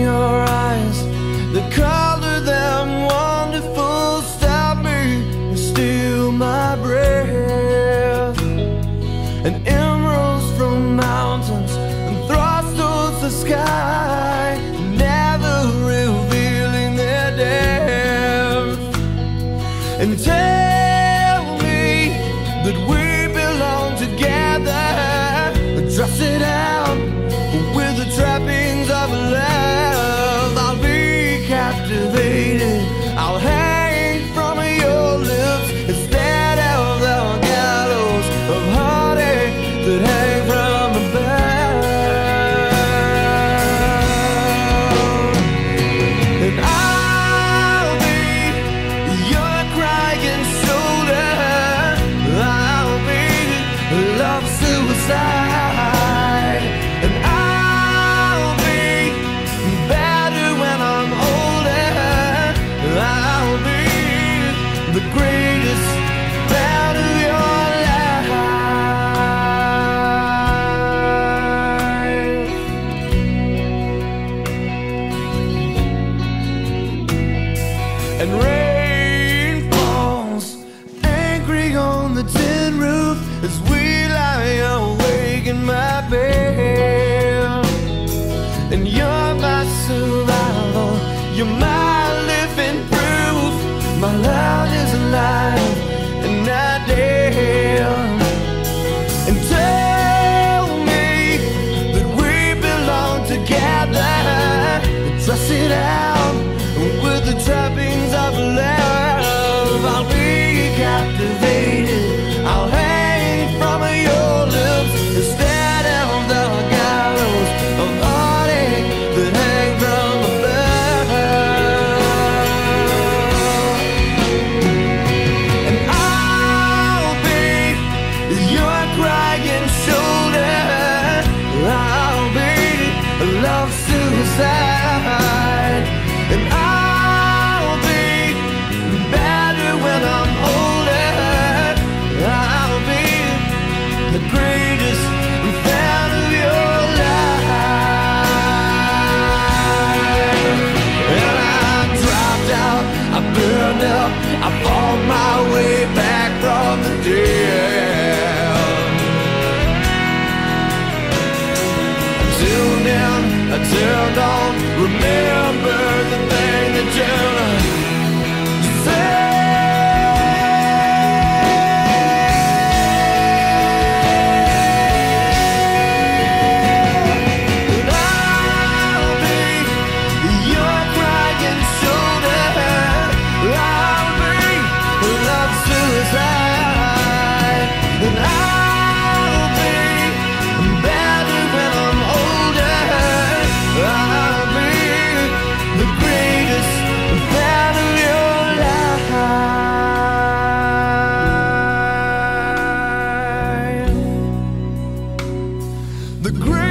your eyes. The color them wonderful Stop me and steal my breath. And emeralds from mountains thrust towards the sky Never revealing their depth. And and rain falls angry on the tin roof as we lie awake in my bed. And you're my survival, you're my. Great.